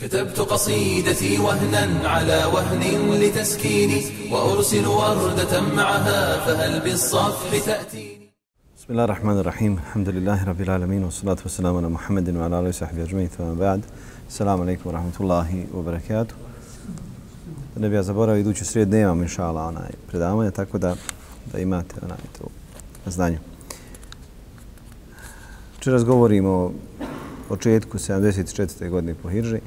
كتبت قصيدتي وهنا على وهن لتسكيني وأرسل وردة معها فهل بالصفح تأتيني بسم الله الرحمن الرحيم الحمد لله رب العالمين والصلاة والسلام على محمد وعلى آله وصحبه أجمعين ثم بعد السلام عليكم ورحمة الله وبركاته da ne bi ja zaboravio iduću srijed nemam inša Allah onaj predavanje, tako da, da imate onaj to znanje. Včeras govorimo o početku 74. godine po Hidži.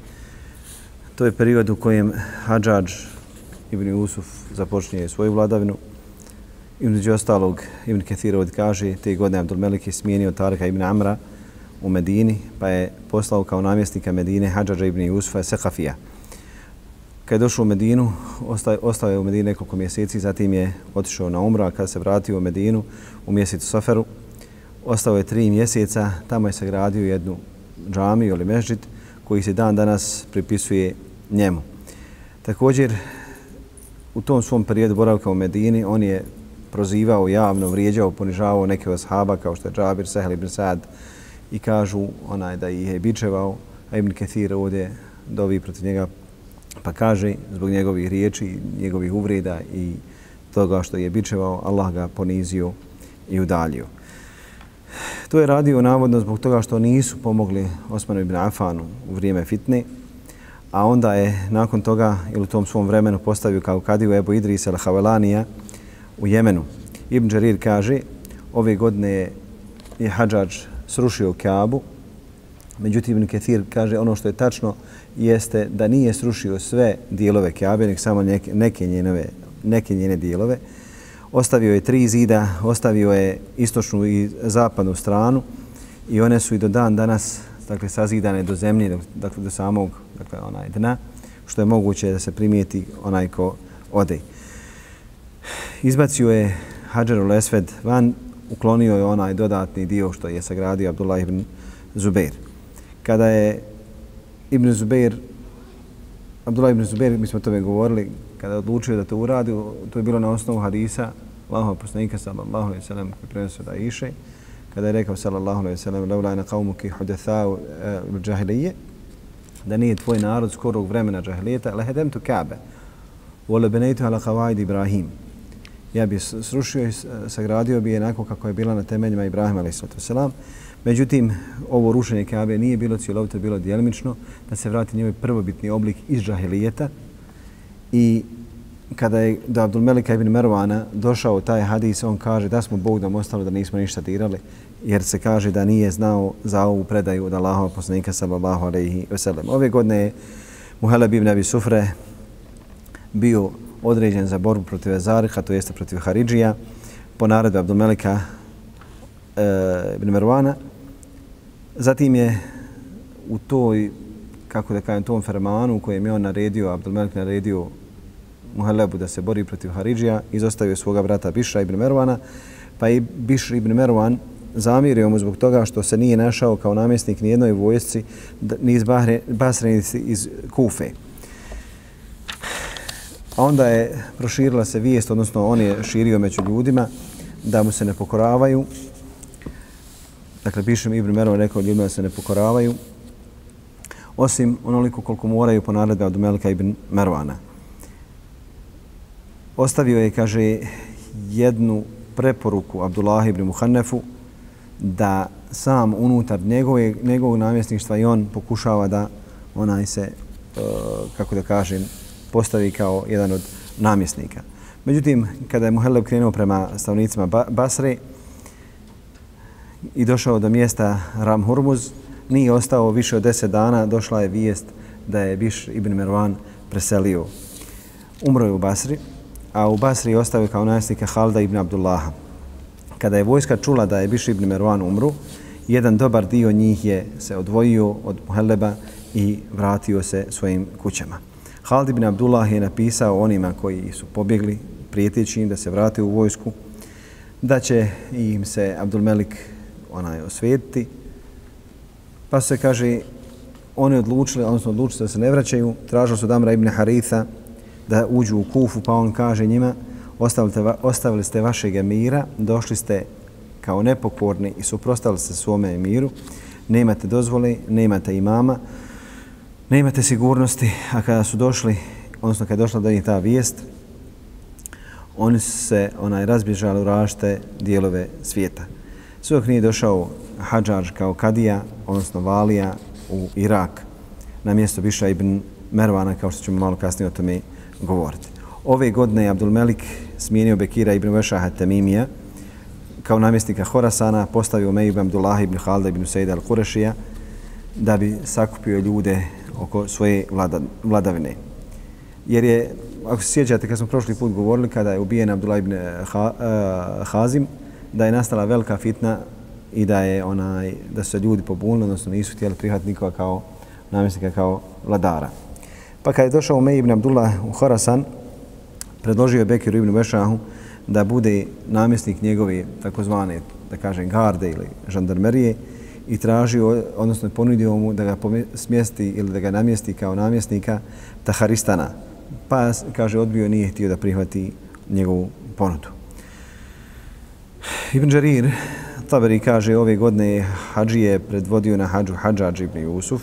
To je period u kojem Hadžađ Ibn Usuf započinje svoju vladavinu. I među ostalog Ibn Kathir od kaže te godine Abdul Melik je smijenio Tarika Ibn Amra u Medini pa je poslao kao namjesnika Medine Hadžađa Ibn Usufa Sekafija. Kad je došao u Medinu, ostao je u Medini nekoliko mjeseci, zatim je otišao na umru, a kada se vratio u Medinu u mjesecu Soferu, ostao je tri mjeseca, tamo je sagradio jednu džamiju ili mežđit koji se dan danas pripisuje njemu. Također, u tom svom periodu boravka u Medini, on je prozivao javno, vrijeđao, ponižavao neke od sahaba kao što je Džabir, Sehel ibn Sad i kažu onaj da ih je bičevao, a Ibn Kathir ovdje dovi protiv njega pa kaže zbog njegovih riječi, njegovih uvreda i toga što je bičevao, Allah ga ponizio i udaljio. To je radio navodno zbog toga što nisu pomogli Osmanu ibn Afanu u vrijeme fitne, a onda je nakon toga ili u tom svom vremenu postavio kao kadiju Ebu Idris al-Havelanija u Jemenu. Ibn Đarir kaže, ove godine je Hadžađ srušio Kaabu, međutim Ibn Kathir kaže ono što je tačno jeste da nije srušio sve dijelove Kaabe, nek samo neke, neke, njenove, neke njene dijelove, ostavio je tri zida, ostavio je istočnu i zapadnu stranu i one su i do dan danas dakle, sazidane do zemlje, dakle, do samog dakle, onaj dna, što je moguće da se primijeti onaj ko ode. Izbacio je Hadžar Lesved van, uklonio je onaj dodatni dio što je sagradio Abdullah ibn Zubair. Kada je Ibn Zubair, Abdullah ibn Zubair, mi smo o tome govorili, kada je odlučio da to uradi, to je bilo na osnovu hadisa Allahu poslanika sallallahu alejhi ve sellem koji prenosio da iše kada je rekao sallallahu alejhi ve sellem laula ana qaumuki hudathau eh, bil jahiliyye da nije tvoj narod skorog vremena džahilijeta lehedem tu Kabe wa la ala qawaid Ibrahim. Ja bi srušio i sagradio bi jednako kako je bila na temeljima Ibrahima a.s. selam Međutim, ovo rušenje Kabe nije bilo cjelovito, bilo djelimično, da se vrati njoj prvobitni oblik iz džahilijeta. I kada je do Abdul Melika ibn Mervana došao taj hadis, on kaže da smo Bog da ostalo da nismo ništa dirali, jer se kaže da nije znao za ovu predaju od Allahova poslanika sallallahu alaihi ve sellem. Ove godine je Muhalab ibn Abi Sufre bio određen za borbu protiv Ezariha, to jeste protiv Haridžija, po naredbi Abdulmelika e, ibn Mervana. Zatim je u toj, kako da kažem, tom fermanu kojem je on naredio, Abdulmelik naredio Muhalabu da se bori protiv Haridžija, izostavio svoga brata Bišra ibn Mervana, pa i Bišr ibn Mervan zamirio mu zbog toga što se nije našao kao namjesnik ni jednoj vojsci ni iz Basre, iz Kufe. A onda je proširila se vijest, odnosno on je širio među ljudima da mu se ne pokoravaju. Dakle, pišem ibn Merov rekao ljudima da se ne pokoravaju, osim onoliko koliko moraju po naredbe od Melika ibn Mervana ostavio je, kaže, jednu preporuku Abdullah ibn Muhannefu da sam unutar njegove, njegovog namjesništva i on pokušava da onaj se, e, kako da kažem, postavi kao jedan od namjesnika. Međutim, kada je Muhelleb krenuo prema stavnicima Basre i došao do mjesta Ram Hurmuz, nije ostao više od deset dana, došla je vijest da je Biš ibn Mervan preselio. Umro je u Basri, a u Basri je ostavio kao najstnika Halda ibn Abdullaha. Kada je vojska čula da je Biš ibn Mervan umru, jedan dobar dio njih je se odvojio od Muhelleba i vratio se svojim kućama. Halid ibn Abdullah je napisao onima koji su pobjegli, prijeteći im da se vrate u vojsku, da će im se Abdul Melik onaj osvetiti. Pa se kaže, oni odlučili, odnosno odlučili da se ne vraćaju, tražili su Damra ibn Haritha, da uđu u kufu, pa on kaže njima, ostavili ste vašeg emira, došli ste kao nepokorni i suprostali se svome emiru, nemate dozvole, nemate imama, nemate sigurnosti, a kada su došli, odnosno kada je došla do njih ta vijest, oni su se onaj razbježali u rašte dijelove svijeta. Sve dok nije došao Hadžar kao kadija, odnosno valija u Irak, na mjesto Biša ibn Mervana, kao što ćemo malo kasnije o tome govoriti. Ove godine je Abdulmelik smijenio Bekira ibn Vešaha Tamimija kao namjesnika Horasana, postavio me ibn Abdullah ibn Halda ibn Sejda al-Kurešija da bi sakupio ljude oko svoje vlada, vladavine. Jer je, ako se sjećate, kad smo prošli put govorili, kada je ubijen Abdullah ibn eh, ha, uh, Hazim, da je nastala velika fitna i da je onaj da su se ljudi pobunili, odnosno nisu htjeli prihvatiti nikoga kao namjesnika, kao vladara. Pa kad je došao Umej ibn Abdullah u Horasan, predložio je Bekiru ibn Bešahu da bude namjesnik njegove takozvane, da kažem, garde ili žandarmerije i tražio, odnosno ponudio mu da ga smjesti ili da ga namjesti kao namjesnika Taharistana. Pa, kaže, odbio nije htio da prihvati njegovu ponudu. Ibn Đarir, Taberi kaže, ove godine Hadži je predvodio na Hadžu Hadžađ ibn Jusuf,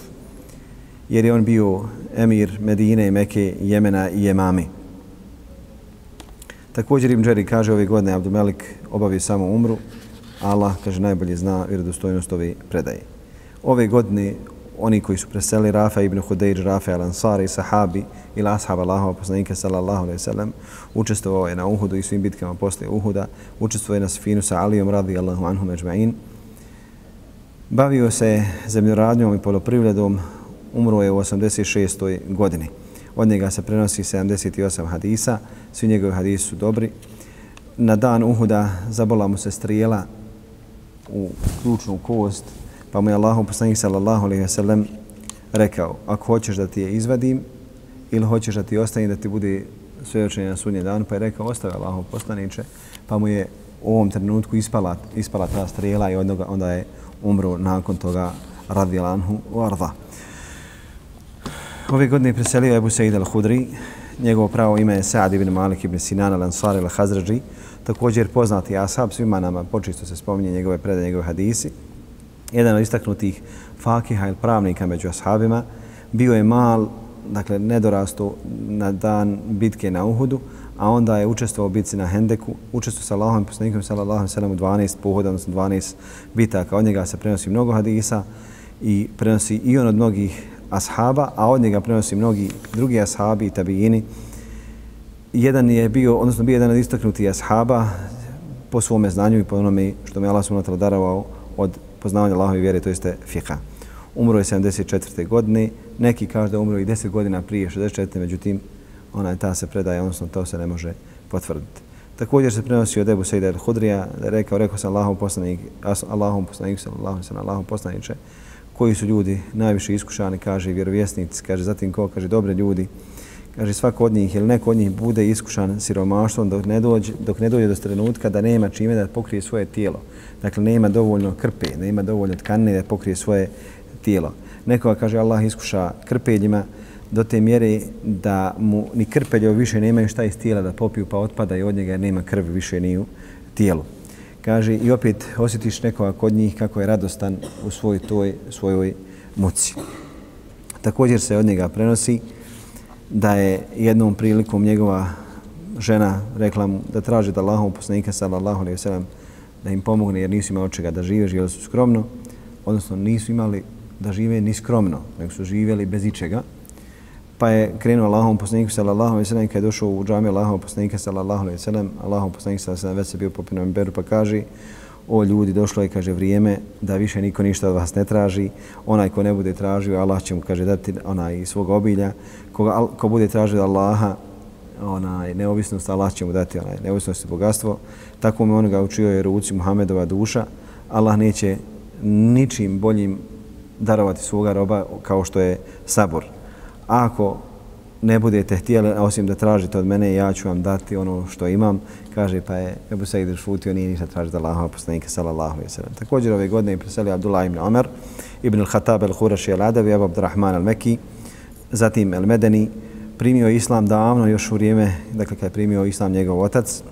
jer je on bio emir Medine, Meke, Jemena i Jemami. Također Ibn Đarir kaže, ove godine Abdul obavi obavio samo umru, Allah, kaže, najbolje zna vjerodostojnost ove predaje. Ove godine oni koji su preseli Rafa ibn Hudejr, Rafa al-Ansari, sahabi ili ashab Allahova poslanika sallallahu alaihi sallam, učestvovao je na Uhudu i svim bitkama posle Uhuda, učestvovao je na Sfinu sa Alijom radijallahu anhu međma'in. Bavio se zemljoradnjom i poloprivredom, umro je u 86. godini. Od njega se prenosi 78 hadisa, svi njegovi hadisi su dobri. Na dan Uhuda zabola mu se strijela u ključnu kost, pa mu je Allah poslanik sallallahu alaihi wasallam rekao, ako hoćeš da ti je izvadim ili hoćeš da ti ostane da ti bude svjedočenje na sudnji dan, pa je rekao, ostavi Allahu poslaniče, pa mu je u ovom trenutku ispala, ispala ta strijela i onda, onda je umro nakon toga radi lanhu u Arda. Ove godine preselio Ebu Sejid al-Hudri, njegovo pravo ime je Sa'ad ibn Malik ibn Sinan al-Ansari al-Hazrađi, također poznati ashab, svima nama počisto se spominje njegove predaje, njegove hadisi. Jedan od istaknutih fakiha ili pravnika među ashabima, bio je mal, dakle, nedorasto na dan bitke na Uhudu, a onda je učestvovao u bitci na Hendeku, učestvovao sa Allahom poslanikom sallallahu alejhi ve sellem u 12 pohoda, odnosno 12 bitaka. Od njega se prenosi mnogo hadisa i prenosi i on od mnogih ashaba, a od njega prenosi mnogi drugi ashabi i tabijini, jedan je bio, odnosno bio jedan od istaknutih ashaba po svome znanju i po onome što me Allah subhanahu darovao od poznavanja Allahove vjere, to jeste fiha. Umro je 74. godine, neki kažu da umro i 10 godina prije 64. Međutim, ona je ta se predaje, odnosno to se ne može potvrditi. Također se prenosi od Ebu Sejda al-Hudrija, da je rekao, rekao sam Allahom poslanik, Allahom poslanik, Allahom sam Allahom poslaniče, koji su ljudi najviše iskušani, kaže vjerovjesnici, kaže zatim ko, kaže dobre ljudi, kaže svako od njih ili neko od njih bude iskušan siromaštvom dok ne dođe, dok ne dođe do trenutka da nema čime da pokrije svoje tijelo. Dakle, nema dovoljno krpe, nema dovoljno tkanine da pokrije svoje tijelo. Nekoga, kaže Allah, iskuša krpeljima do te mjere da mu ni krpeljo više nemaju šta iz tijela da popiju pa otpada i od njega nema krvi više ni u tijelu. Kaže, i opet osjetiš nekoga kod njih kako je radostan u svoj toj, svojoj muci. Također se od njega prenosi da je jednom prilikom njegova žena rekla mu da traži da Allahom poslanika sallallahu alaihi wasallam da im pomogne jer nisu imali od čega da žive, živjeli su skromno, odnosno nisu imali da žive ni skromno, nego su živjeli bez ičega. Pa je krenuo Allahom poslaniku sallallahu alaihi sellem kad je došao u džamiju Allahom poslanika sallallahu alaihi sellem, Allahom poslanik sallallahu alaihi wasallam već se bio popino beru pa kaže o ljudi, došlo je, kaže, vrijeme da više niko ništa od vas ne traži. Onaj ko ne bude tražio, Allah će mu, kaže, dati onaj svog obilja. Koga, ko bude tražio Allaha, onaj neovisnost, Allah će mu dati onaj neovisnost i bogatstvo. Tako mi onoga učio je ruci Muhammedova duša. Allah neće ničim boljim darovati svoga roba kao što je sabor. Ako ne budete htjeli, osim da tražite od mene, ja ću vam dati ono što imam. Kaže, pa je Ebu Sejid šutio, nije ništa tražiti Allahova poslanika, sallallahu alaihi sallam. Također ove godine je preselio Abdullah ibn Omer, ibn al-Khattab al-Huraši al-Adavi, Abu Abdurrahman al-Meki, zatim al-Medeni, primio islam davno, još u vrijeme, dakle, kad je primio islam njegov otac,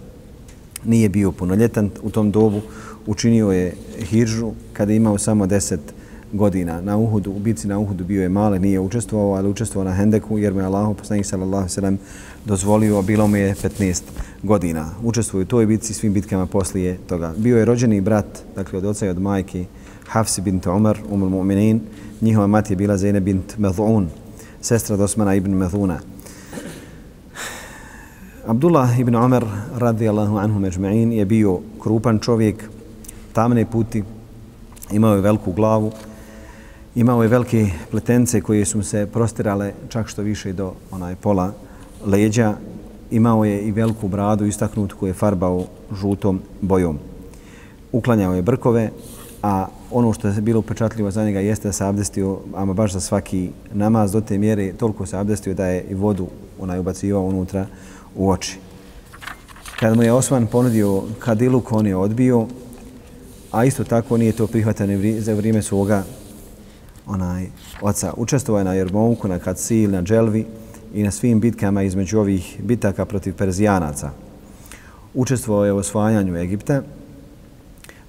nije bio punoljetan u tom dobu, učinio je hiržu kada je imao samo deset godina godina. Na Uhudu, u bici na Uhudu bio je male, nije učestvovao, ali učestvovao na Hendeku jer mu je Allah, poslanik sallallahu sallam, dozvolio, bilo mu je 15 godina. Učestvovao u toj bici svim bitkama poslije toga. Bio je rođeni brat, dakle od oca i od majke, Hafsi bint Umar, umul mu'minin. Njihova mati je bila Zainab bint Medhun, sestra Osmana ibn Medhuna. Abdullah ibn Umar radijallahu anhu međma'in je bio krupan čovjek, tamne puti, imao je veliku glavu, imao je velike pletence koje su se prostirale čak što više do onaj pola leđa, imao je i veliku bradu istaknutu koju je farbao žutom bojom. Uklanjao je brkove, a ono što je bilo upečatljivo za njega jeste da se abdestio, ama baš za svaki namaz do te mjere, toliko se abdestio da je i vodu onaj ubacivao unutra u oči. Kad mu je Osman ponudio kadiluk, on je odbio, a isto tako nije to prihvatano za vrijeme svoga onaj oca. Učestvovao je na Jermonku, na Kacil, na Dželvi i na svim bitkama između ovih bitaka protiv Perzijanaca. Učestvovao je u osvajanju Egipta.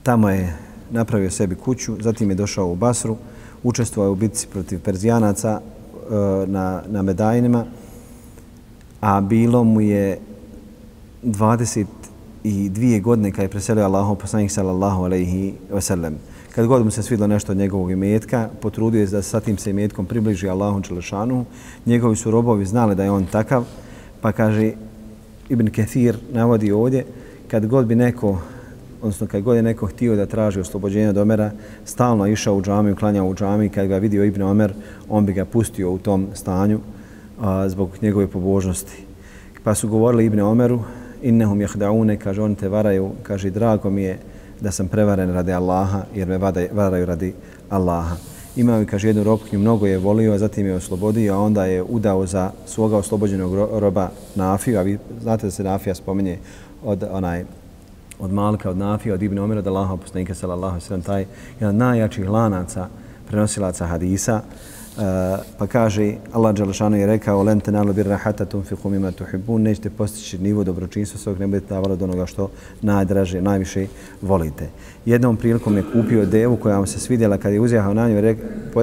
Tamo je napravio sebi kuću, zatim je došao u Basru, učestvovao je u bitci protiv Perzijanaca e, na, na Medajnima, a bilo mu je 22 godine kad je preselio Allahom poslanik sallallahu alaihi wasallam. Kad god mu se svidlo nešto od njegovog imetka, potrudio je da sa tim se imetkom približi Allahom Čelešanu. Njegovi su robovi znali da je on takav, pa kaže Ibn Kathir navodi ovdje, kad god bi neko odnosno kad god je neko htio da traži oslobođenje od Omera, stalno išao u džamiju, klanjao u džamiji, kad ga vidio Ibn Omer, on bi ga pustio u tom stanju a, zbog njegove pobožnosti. Pa su govorili Ibn Omeru, innehum jahdaune, kaže, oni te varaju, kaže, drago mi je da sam prevaren radi Allaha, jer me varaju radi Allaha. Imao je, kaže, jednu robkinju, mnogo je volio, a zatim je oslobodio, a onda je udao za svoga oslobođenog roba Nafiju, a vi znate da se Nafija spominje od onaj od Malka, od Nafija, od Ibn Omer, da Allaha poslanika sallallahu sallam, taj jedan najjačih lanaca prenosilaca hadisa, Eh, pa kaže Allah Đalešanu je rekao len te nalo birra hata tunfiku mima tuhibun nećete postići nivo dobročinstva svog ne budete davali od onoga što najdraže, najviše volite. Jednom prilikom je kupio devu koja vam se svidjela kad je uzjahao na nju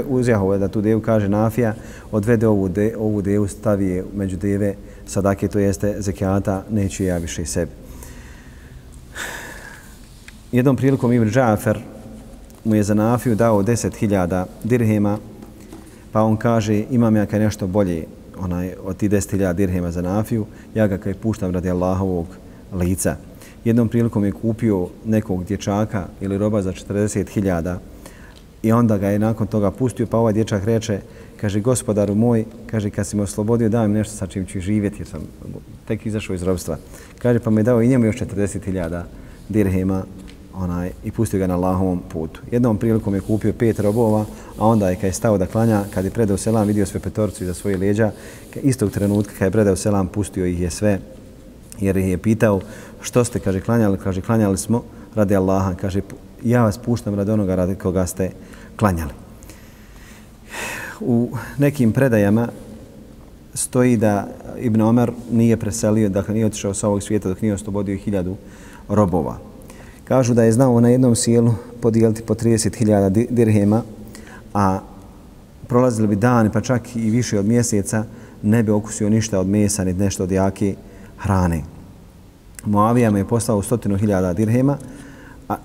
uzjahao da tu devu kaže Nafija odvede ovu, de, ovu devu stavi je među deve sadake to jeste zekijata neću ja više sebi jednom prilikom Ibn Džafer mu je za nafiju dao 10.000 dirhema, pa on kaže imam ja kaj nešto bolje onaj, od ti 10.000 dirhema za nafiju, ja ga kaj puštam radi Allahovog lica. Jednom prilikom je kupio nekog dječaka ili roba za 40.000 i onda ga je nakon toga pustio, pa ovaj dječak reče, kaže, gospodaru moj, kaže, kad si me oslobodio, daj mi nešto sa čim ću živjeti, jer sam tek izašao iz robstva. Kaže, pa me dao i njemu još 40.000 dirhema, onaj, i pustio ga na Allahovom putu. Jednom prilikom je kupio pet robova, a onda je kad je stao da klanja, kad je predao selam, vidio sve petorcu iza svoje leđa, istog trenutka kad je predao selam, pustio ih je sve, jer ih je pitao što ste, kaže, klanjali, kaže, klanjali smo radi Allaha, kaže, ja vas puštam radi onoga radi koga ste klanjali. U nekim predajama stoji da Ibn Omer nije preselio, dakle nije otišao sa ovog svijeta dok nije oslobodio hiljadu robova. Kažu da je znao na jednom sjelu podijeliti po 30.000 dirhema, a prolazili bi dani, pa čak i više od mjeseca, ne bi okusio ništa od mesa, ni nešto od jake hrane. Moavija mu je poslao stotinu hiljada dirhema, a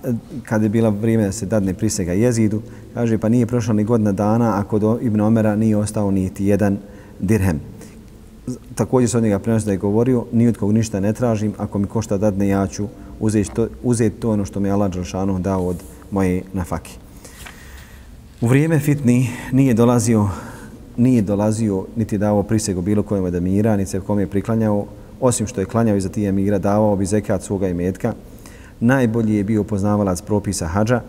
kad je bila vrijeme da se dadne prisega jezidu, kaže pa nije prošla ni godina dana, a kod Ibn Omera nije ostao niti jedan dirhem. Također se od njega prenosi da je govorio, ni od kog ništa ne tražim, ako mi košta dadne, ja ću uzeti to, uzeti to ono što mi je Allah Đelšanu dao od moje nafake. U vrijeme fitni nije dolazio nije dolazio niti davao prisegu bilo kojem od emira, niti se kom je priklanjao, osim što je klanjao iza tije emira, davao bi zekat svoga imetka. Najbolji je bio poznavalac propisa hađa.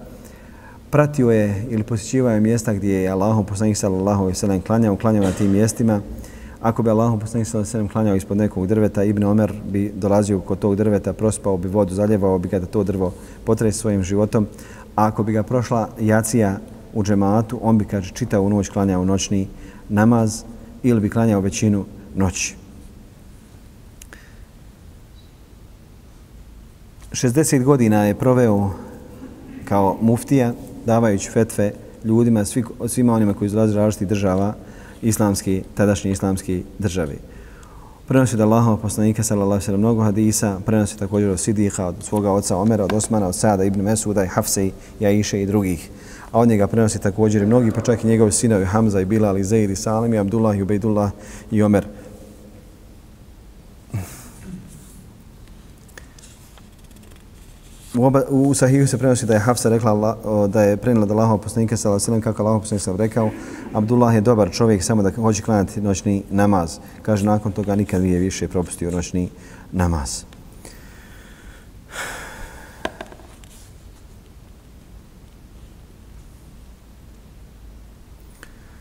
Pratio je ili posjećivao je mjesta gdje je Allahom poslanik sallallahu alaihi sallam, klanjao, klanjao na tim mjestima. Ako bi Allahom poslanik sallallahu alejhi klanjao ispod nekog drveta, Ibn Omer bi dolazio kod tog drveta, prospao bi vodu, zaljevao bi kada to drvo potrese svojim životom. A ako bi ga prošla jacija u džematu, on bi kaže čitao u noć klanjao noćni namaz ili bi klanjao većinu noći. 60 godina je proveo kao muftija, davajući fetve ljudima, svi, svima onima koji izlaze različitih država, islamski, tadašnje islamski države. Prenosi od Allahova poslanika sallallahu alejhi ve mnogo hadisa, prenosi također od Sidiha, od svoga oca Omera, od Osmana, od Sada ibn Mesuda i Hafse i i drugih. A od njega prenosi također i mnogi, pa čak i njegovi sinovi Hamza i Bilal i Zaid i Salim i Abdullah i Ubejdullah i Omer. U, oba, u Sahihu se prenosi da je Hafsa rekla da je prenila da Allahov poslanika sallallahu alejhi ve sellem kako Allahov poslanik sam rekao Abdullah je dobar čovjek samo da hoće klanjati noćni namaz. Kaže nakon toga nikad nije više propustio noćni namaz.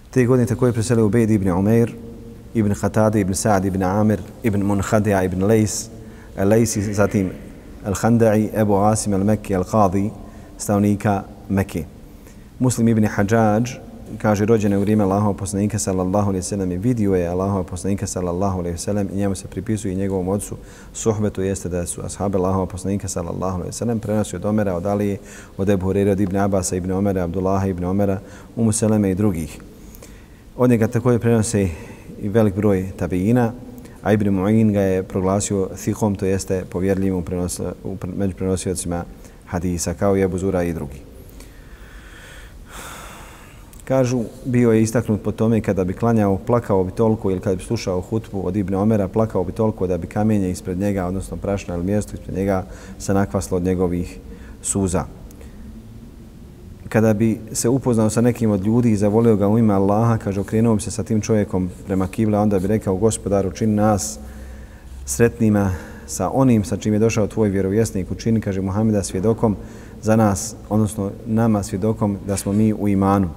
Te godine tako je preselio Ubejd ibn Umair, ibn Khatade, ibn Sa'd, ibn Amir, ibn Munhadija, ibn Lejs, Lejsi, zatim Al-Handai, Ebu Asim al-Mekki, al-Qadi, stavnika Mekke. Muslim ibn Hajjaj, kaže, rođen je u vrijeme Allahova poslanika sallallahu alaihi sallam i vidio je Allahova poslanika sallallahu alaihi sallam i njemu se pripisuje i njegovom ocu suhbetu jeste da su ashabe Allahova poslanika sallallahu alaihi sallam prenosio od Omera, od Alije, od Ebu Hurere, od Ibn Abasa, Ibn Omera, Abdullaha, Ibn Omera, Umu Seleme i drugih. Od njega također prenose i velik broj tabiina, a Ibn Mu'in ga je proglasio thihom, to jeste povjerljivim u, prenos, u među prenosiocima hadisa, kao i Abu Zura i drugi. Kažu, bio je istaknut po tome kada bi klanjao, plakao bi toliko ili kada bi slušao hutbu od Ibn Omera, plakao bi toliko da bi kamenje ispred njega, odnosno prašna ili mjesto ispred njega, se nakvaslo od njegovih suza kada bi se upoznao sa nekim od ljudi i zavolio ga u ime Allaha, kaže, okrenuo bi se sa tim čovjekom prema kibla, onda bi rekao, gospodaru, čini nas sretnima sa onim sa čim je došao tvoj vjerovjesnik, učini, kaže Muhameda, svjedokom za nas, odnosno nama svjedokom da smo mi u imanu.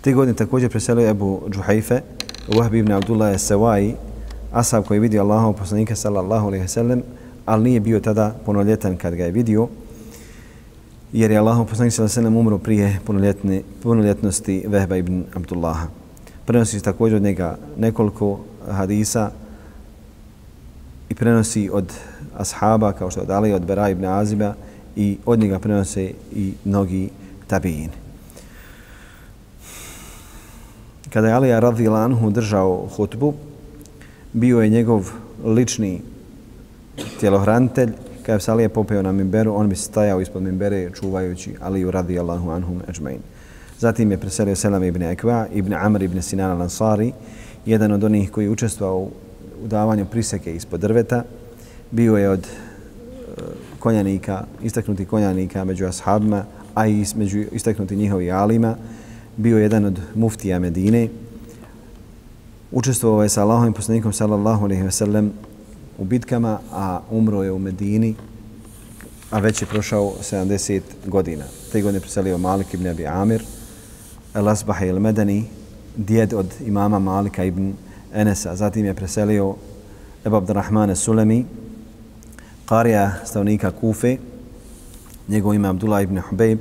Te godine također preselio Ebu Džuhajfe, Wahb ibn Abdullah Sewai, asab koji je vidio Allahov poslanika sallallahu alaihi sallam, ali nije bio tada punoljetan kad ga je vidio, jer je Allahov poslanik sallallahu alejhi ve sellem umro prije punoljetne punoljetnosti Vehba ibn Abdullaha. Prenosi se također od njega nekoliko hadisa i prenosi od ashaba kao što je od Ali, od Bera ibn Aziba i od njega prenose i mnogi tabiini. Kada je Alija radhiyallahu anhu držao hutbu, bio je njegov lični tjelohranitelj kada je Salije popeo na Mimberu, on bi stajao ispod Mimbere čuvajući Aliju radijallahu anhum ajmain. Zatim je preselio Selam ibn Ekva, ibn Amr ibn Sinan al-Ansari, jedan od onih koji učestvovao u davanju priseke ispod drveta. Bio je od eh, konjanika, istaknuti konjanika među ashabima, a i među istaknuti njihovi alima. Bio je jedan od muftija Medine. Učestvovao je sa Allahom i poslanikom sallallahu alaihi ve sellem u bitkama, a umro je u Medini, a već je prošao 70 godina. Te godine preselio Malik ibn Abi Amir, El Asbaha il Medani, djed od imama Malika ibn Enesa. Zatim je preselio Ebu Abdurrahmane Sulemi, karija stavnika Kufe, njegov ime Abdullah ibn Hubeib,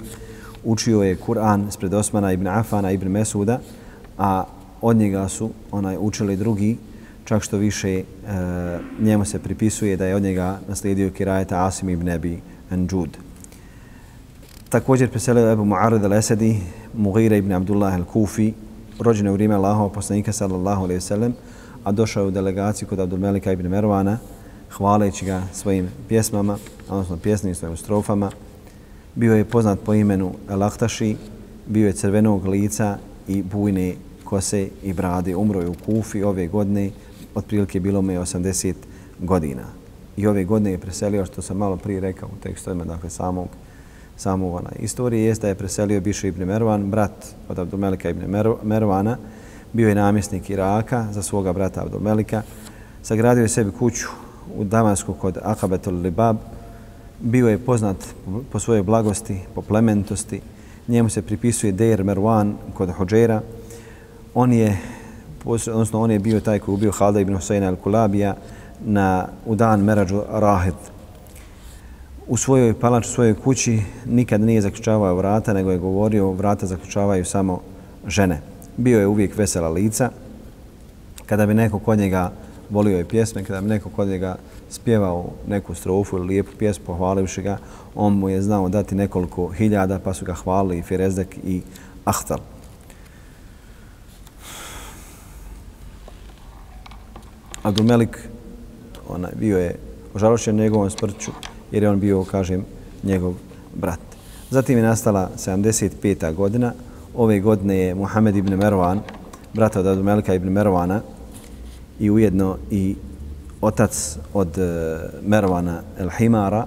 učio je Kur'an spred Osmana ibn Afana ibn Mesuda, a od njega su onaj učili drugi čak što više e, njemu se pripisuje da je od njega naslijedio kirajeta Asim ibn Abi Anjud. Također preselio Ebu Mu'arid al-Esedi, Mughira ibn Abdullah al-Kufi, rođen u vrijeme Allahova poslanika sallallahu alaihi sallam, a došao je u delegaciju kod Abdulmelika ibn Mervana, hvaleći ga svojim pjesmama, odnosno pjesnim svojim strofama. Bio je poznat po imenu Al-Ahtaši, bio je crvenog lica i bujne kose i brade. Umro je u Kufi ove godine, otprilike bilo mu je 80 godina. I ove godine je preselio, što sam malo prije rekao u tekstovima, dakle samog, samog ona istorije, jest da je preselio Bišo ibn Mervan, brat od Abdulmelika ibn Mervana, bio je namjesnik Iraka za svoga brata Abdulmelika, sagradio je sebi kuću u Damasku kod Akabetul Libab, bio je poznat po svojoj blagosti, po plementosti, njemu se pripisuje Deir Mervan kod Hođera, on je odnosno on je bio taj koji ubio Halda ibn Husayna al-Kulabija na u dan Merađu Rahid. U svojoj palači, u svojoj kući nikad nije zaključavao vrata, nego je govorio vrata zaključavaju samo žene. Bio je uvijek vesela lica. Kada bi neko kod njega volio je pjesme, kada bi neko kod njega spjevao neku strofu ili lijepu pjesmu pohvalivši ga, on mu je znao dati nekoliko hiljada, pa su ga hvalili i Firezdek i Ahtal. Abdulmelik onaj, bio je ožalošen njegovom smrću jer je on bio, kažem, njegov brat. Zatim je nastala 75. godina. Ove godine je Muhammed ibn Mervan, brat od Abdulmelika ibn Mervana i ujedno i otac od e, Mervana el Himara,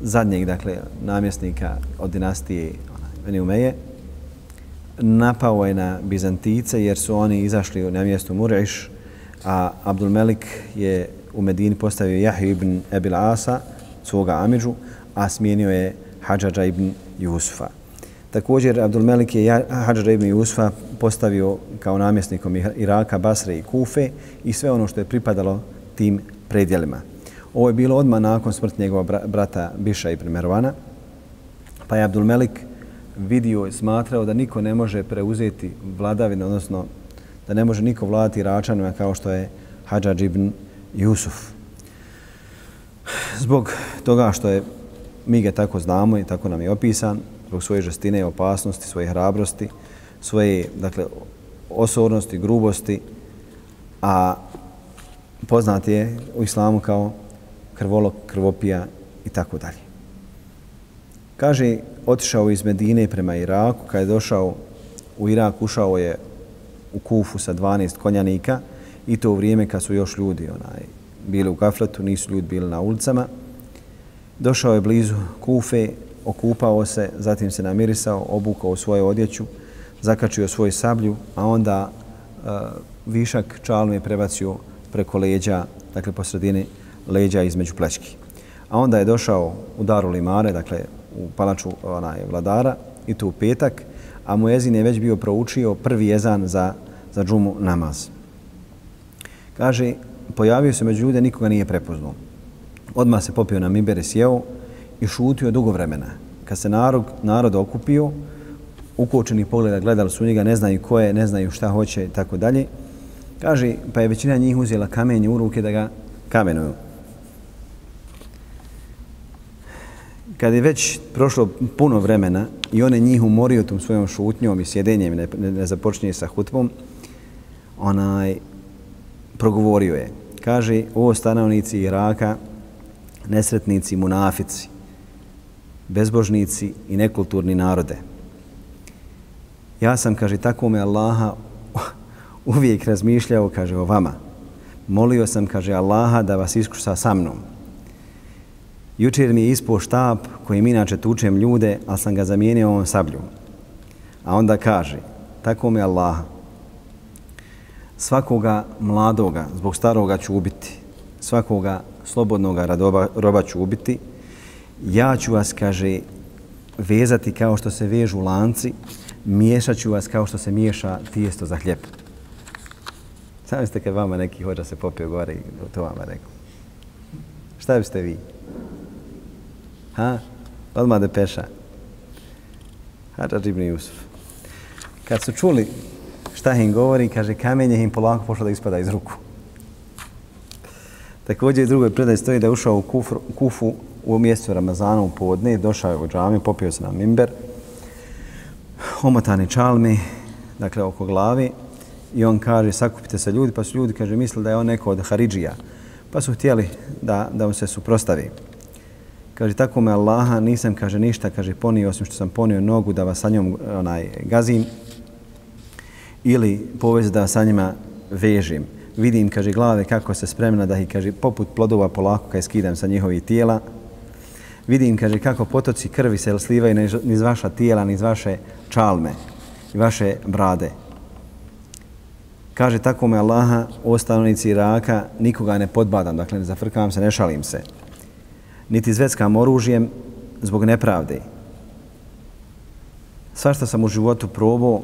zadnjeg, dakle, namjesnika od dinastije Veniumeje, napao je na Bizantice jer su oni izašli na mjesto Muriš, a Abdul Melik je u Medini postavio Jahju ibn Ebil Asa, svoga Amidžu, a smijenio je Hadžađa ibn Jusufa. Također, Abdul Melik je Hadžađa ibn Jusufa postavio kao namjesnikom Iraka, Basre i Kufe i sve ono što je pripadalo tim predjelima. Ovo je bilo odmah nakon smrti njegova brata Biša ibn Mervana, pa je Abdul Melik vidio i smatrao da niko ne može preuzeti vladavinu, odnosno da ne može niko vladati Iračanima kao što je Hadžađ ibn Jusuf. Zbog toga što je mi ga tako znamo i tako nam je opisan, zbog svoje žestine i opasnosti, svoje hrabrosti, svoje dakle, osornosti, grubosti, a poznat je u islamu kao krvolok, krvopija i tako dalje. Kaže, otišao iz Medine prema Iraku, kada je došao u Irak, ušao je u Kufu sa 12 konjanika i to u vrijeme kad su još ljudi onaj, bili u gafletu, nisu ljudi bili na ulicama. Došao je blizu Kufe, okupao se, zatim se namirisao, obukao svoju odjeću, zakačio svoju sablju, a onda uh, višak čalme je prebacio preko leđa, dakle po sredini leđa između plečki. A onda je došao u Daru Limare, dakle u palaču onaj, vladara, i tu u petak, a Muezin je već bio proučio prvi jezan za, za džumu namaz. Kaže, pojavio se među ljude, nikoga nije prepoznao. Odmah se popio na Mibere, sjeo i šutio dugo vremena. Kad se narod, narod okupio, ukočeni pogleda gledali su njega, ne znaju ko je, ne znaju šta hoće i tako dalje. Kaže, pa je većina njih uzela kamenje u ruke da ga kamenuju. Kad je već prošlo puno vremena i on je njih umorio tom svojom šutnjom i sjedenjem, ne, ne, ne započinje sa hutbom, onaj progovorio je. Kaže, o stanovnici Iraka, nesretnici, munafici, bezbožnici i nekulturni narode. Ja sam, kaže, tako me Allaha uvijek razmišljao, kaže, o vama. Molio sam, kaže, Allaha da vas iskuša sa mnom. Jučer mi je ispo štab kojim inače tučem ljude, ali sam ga zamijenio ovom sabljom. A onda kaže, tako mi Allaha, svakoga mladoga zbog staroga ću ubiti, svakoga slobodnoga radoba, roba ću ubiti, ja ću vas, kaže, vezati kao što se vežu lanci, miješat ću vas kao što se miješa tijesto za hljeb. Sami ste kad vama neki hođa se popio gore i to vama rekao. Šta biste vi? Ha? Odmah peša. Hadžar ibn Jusuf. Kad su čuli šta im govori, kaže kamenje im polako pošlo da ispada iz ruku. Također u drugoj predaj stoji da je ušao u kufru, kufu u mjestu Ramazana u podne, došao je u džami, popio se na mimber, omotani čalmi, dakle oko glavi, i on kaže sakupite se ljudi, pa su ljudi kaže mislili da je on neko od Haridžija, pa su htjeli da, da on se suprostavi. Kaže, tako me Allaha, nisam, kaže, ništa, kaže, ponio, osim što sam ponio nogu da vas sa njom onaj, gazim, ili povez da sa njima vežim. Vidim, kaže, glave kako se spremna da ih, kaže, poput plodova polako kaj skidam sa njihovih tijela. Vidim, kaže, kako potoci krvi se slivaju niz vaša tijela, niz vaše čalme i vaše brade. Kaže, tako me Allaha, o Iraka, nikoga ne podbadam, dakle, ne zafrkavam se, ne šalim se. Niti zveckam oružjem zbog nepravde. Svašta sam u životu probao,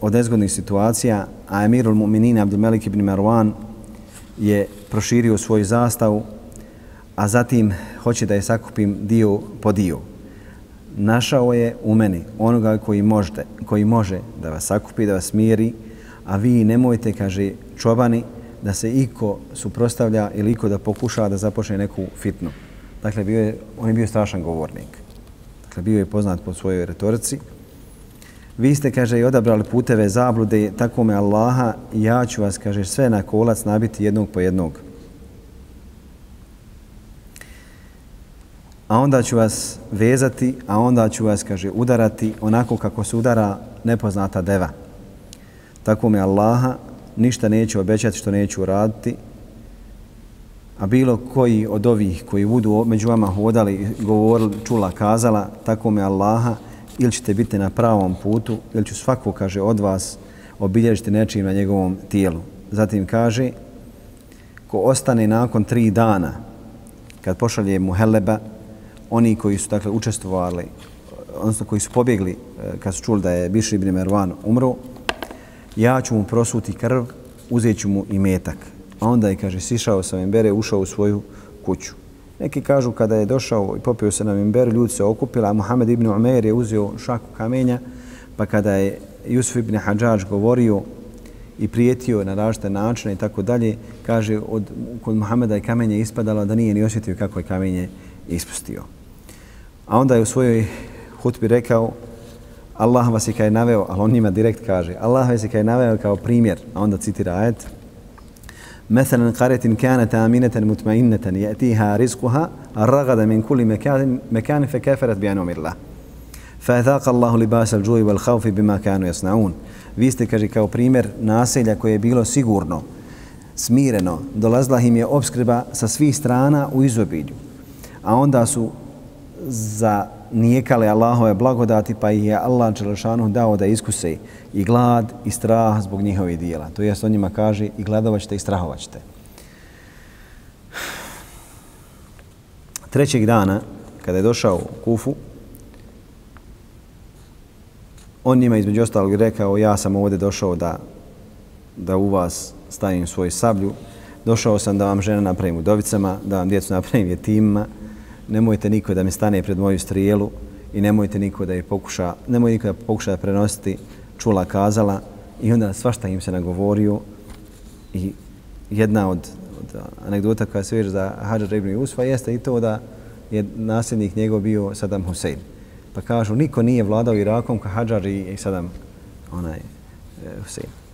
od nezgodnih situacija, a Emirul Mu'minin Abdulmelik ibn Marwan je proširio svoju zastavu, a zatim hoće da je sakupim dio po dio. Našao je u meni onoga koji, možete, koji može da vas sakupi, da vas miri, a vi nemojte, kaže čobani, da se iko suprostavlja ili iko da pokuša da započne neku fitnu. Dakle, bio je, on je bio strašan govornik. Dakle, bio je poznat po svojoj retorici. Vi ste, kaže, i odabrali puteve zablude, tako me Allaha, ja ću vas, kaže, sve na kolac nabiti jednog po jednog. A onda ću vas vezati, a onda ću vas, kaže, udarati onako kako se udara nepoznata deva. Tako me Allaha, ništa neću obećati što neću uraditi, a bilo koji od ovih koji budu među vama hodali, govorili, čula, kazala, tako me Allaha, ili ćete biti na pravom putu, ili ću svako, kaže, od vas obilježiti nečim na njegovom tijelu. Zatim kaže, ko ostane nakon tri dana, kad pošalje mu heleba, oni koji su dakle učestvovali, odnosno koji su pobjegli e, kad su čuli da je Bišri ibn Mervan umro, ja ću mu prosuti krv, uzet ću mu i metak. A onda je, kaže, sišao sa Mimbere, ušao u svoju kuću. Neki kažu kada je došao i popio se na Mimber, ljudi se okupili, a Muhammed ibn Umer je uzeo šaku kamenja, pa kada je Jusuf ibn Hadžađ govorio i prijetio na različite načine i tako dalje, kaže, od, kod Muhammeda je kamenje ispadalo da nije ni osjetio kako je kamenje ispustio. A onda je u svojoj hutbi rekao, Allah vas je kaj naveo, ali on njima direkt kaže, Allah vas je kaj naveo kao primjer, a onda citira ajet, مثلا قرية كانت آمنة مطمئنة يأتيها رزقها الرغد من كل مكان, مكان فكافرت بأنعم الله فأذاق الله لباس الجوع والخوف بما كانوا يصنعون Vi ste, kaže, kao primjer naselja koje je bilo sigurno, smireno, dolazila im je obskrba sa svih strana u izobilju. A onda su za nijekale Allahove blagodati, pa ih je Allah Đelešanu dao da iskuse i glad i strah zbog njihovih dijela. To jest on njima kaže i gledovaćete i strahovaćete. Trećeg dana, kada je došao u Kufu, on njima između ostalog rekao ja sam ovdje došao da, da u vas stavim svoj sablju. Došao sam da vam žena napravim udovicama, da vam djecu napravim jetimima, nemojte niko da mi stane pred moju strijelu i nemojte niko da je pokuša, nemoj niko da pokuša da prenositi čula kazala i onda svašta im se nagovorio i jedna od, od anegdota koja se veže za Hadžar ibn Usfa jeste i to da je nasljednik njegov bio Saddam Hussein. Pa kažu, niko nije vladao Irakom kao Hadžar i Saddam onaj, e, Hussein.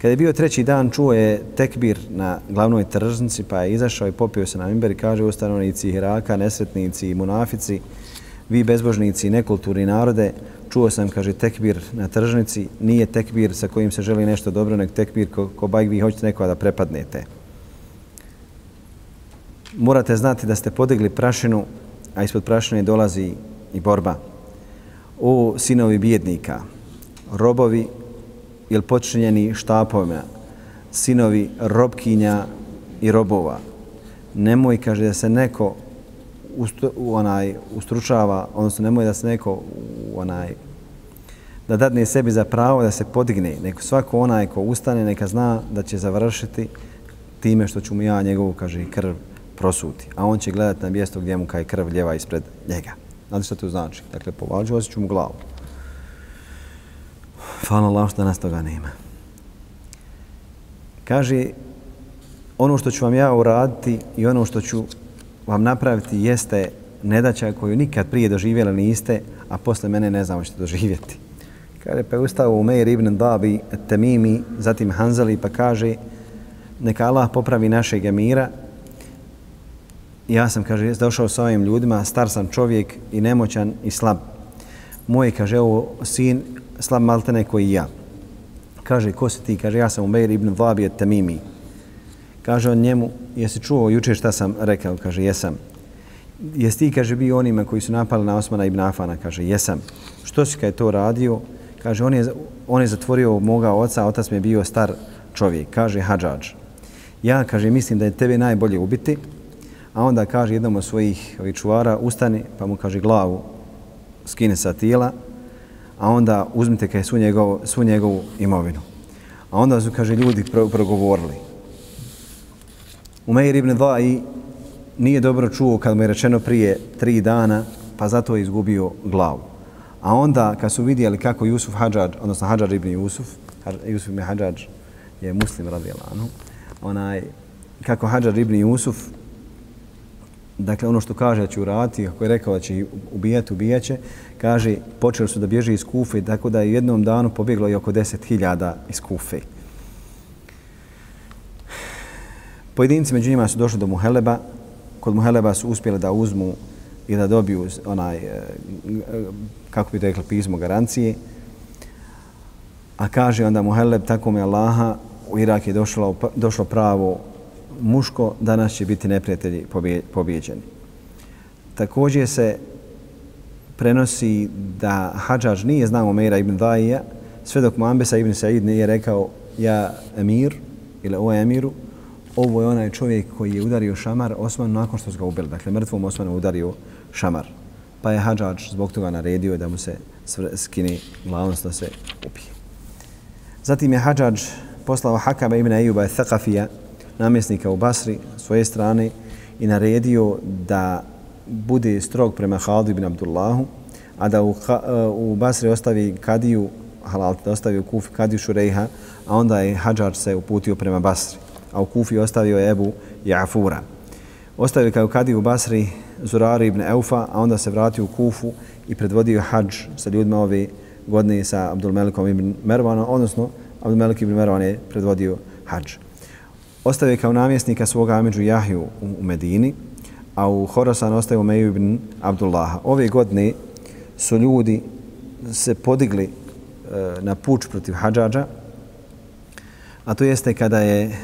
Kada je bio treći dan, čuo je tekbir na glavnoj tržnici, pa je izašao i popio se na mimber i kaže ustanovnici Hiraka, nesretnici i munafici, vi bezbožnici i nekulturni narode, čuo sam, kaže, tekbir na tržnici, nije tekbir sa kojim se želi nešto dobro, nek tekbir ko, ko baj vi hoćete nekoga da prepadnete. Morate znati da ste podigli prašinu, a ispod prašine dolazi i borba. O sinovi bjednika, robovi ili počinjeni štapovima, sinovi robkinja i robova. Nemoj, kaže, da se neko ustru, onaj, ustručava, odnosno nemoj da se neko onaj, da dadne sebi za pravo da se podigne. Neko svako onaj ko ustane, neka zna da će završiti time što ću mu ja njegovu, kaže, krv prosuti. A on će gledati na mjesto gdje mu kaj krv ljeva ispred njega. Znate što to znači? Dakle, povađu, osjeću mu glavu. Hvala Allah što nas toga nema. Kaže, ono što ću vam ja uraditi i ono što ću vam napraviti jeste nedaća koju nikad prije doživjeli niste, a posle mene ne znamo što doživjeti. Kaže, pa je ustao Umeir ibn Dabi, Temimi, zatim Hanzali, pa kaže, neka Allah popravi našeg emira. Ja sam, kaže, došao sa ovim ljudima, star sam čovjek i nemoćan i slab. Moj, kaže, ovo sin slab maltene koji ja. Kaže, ko si ti? Kaže, ja sam Umeir ibn Vabi et Tamimi. Kaže on njemu, jesi čuo juče šta sam rekao? Kaže, jesam. Jesi ti, kaže, bio onima koji su napali na Osmana ibn Afana? Kaže, jesam. Što si kada je to radio? Kaže, on je, on je zatvorio moga oca, otac mi je bio star čovjek. Kaže, hađađ. Ja, kaže, mislim da je tebe najbolje ubiti. A onda kaže jednom od svojih ovih čuvara, ustani, pa mu kaže glavu, skine sa tijela, a onda uzmite kaj svu, njegov, svu njegovu imovinu. A onda su, kaže, ljudi pro, progovorili. Umeir ibn Dvai nije dobro čuo kad mu je rečeno prije tri dana, pa zato je izgubio glavu. A onda, kad su vidjeli kako Jusuf Hadžar, odnosno Hadžar ibn Jusuf, Jusuf ibn Hadžar je muslim radi Elanu, onaj, kako Hadžar ibn Jusuf, dakle ono što kaže da će uraditi, kako je rekao da će ubijati, ubijaće, kaže počeli su da bježe iz Kufe, tako da je u jednom danu pobjeglo i oko 10.000 iz Kufe. Pojedinci među njima su došli do Muheleba, kod Muheleba su uspjeli da uzmu i da dobiju onaj, e, kako bi rekli, pismo garancije. A kaže onda Muheleb, tako mi Allaha, u Irak je došlo, došlo pravo muško, danas će biti neprijatelji pobjeđeni. Također se prenosi da Hadžaž nije znao Meira ibn Daija sve dok Muambesa ibn Said nije rekao ja emir ili o emiru, ovo je onaj čovjek koji je udario šamar Osmanu nakon što su ga ubili. Dakle, mrtvom Osmanu udario šamar. Pa je Hadžač zbog toga naredio da mu se skini glavnost da se upije. Zatim je Hadžač poslao Hakaba ibn Ejuba Thakafija, namjesnika u Basri, svoje strane i naredio da bude strog prema Halidu ibn Abdullahu, a da u, e, u Basri ostavi kadiju, halal, da ostavi u Kufi kadiju Šurejha, a onda je Hadžar se uputio prema Basri a u Kufi ostavio je Ebu Jafura. Ostavio kao kadiju u Basri Zurari ibn Eufa, a onda se vratio u Kufu i predvodio hađ sa ljudima ove godine sa Abdulmelikom ibn Mervanom, odnosno Abdulmelik ibn Mervan je predvodio hađ. Ostavio je kao namjesnika svoga Amidžu Jahiju u Medini, a u Horasan ostaje Umeju ibn Abdullaha. Ove godine su ljudi se podigli e, na puč protiv Hadžađa, a to jeste kada je